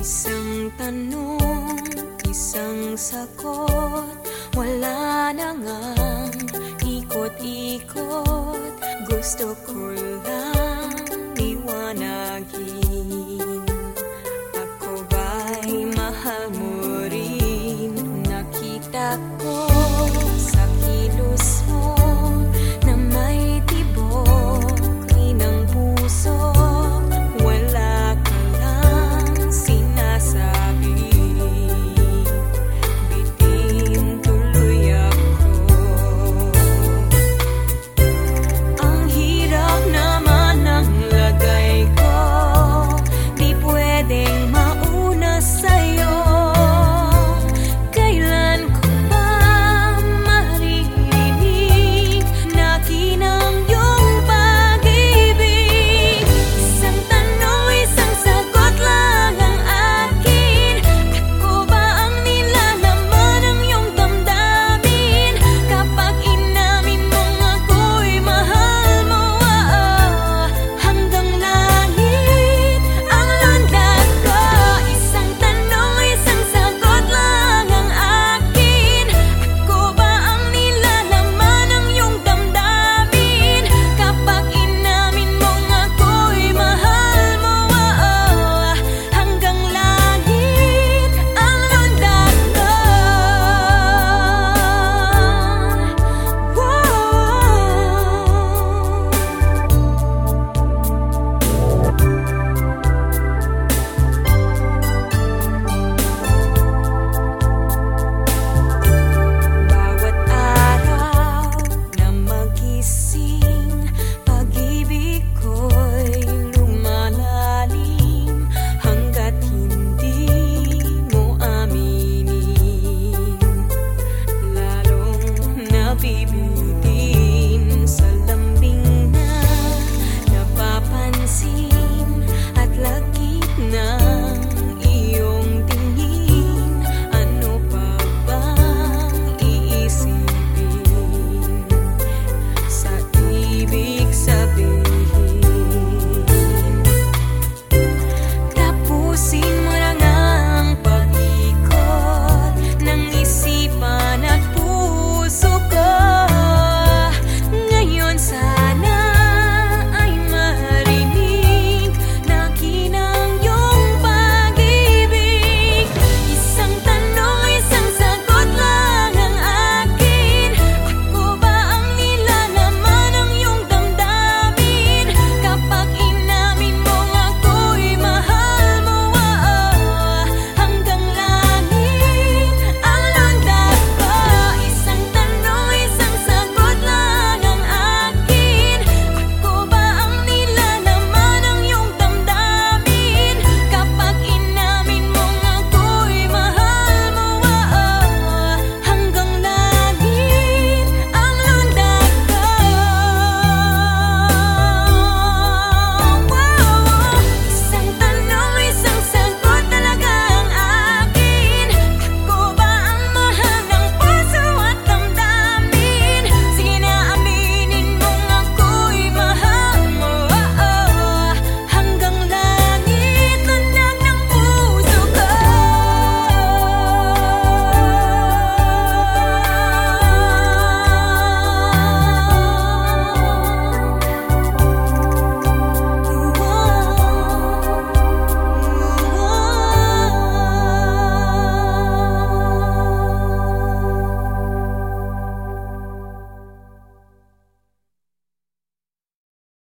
Isang tanong, isang sagot. Wala na ngang ikot-ikot. Gusto ko lang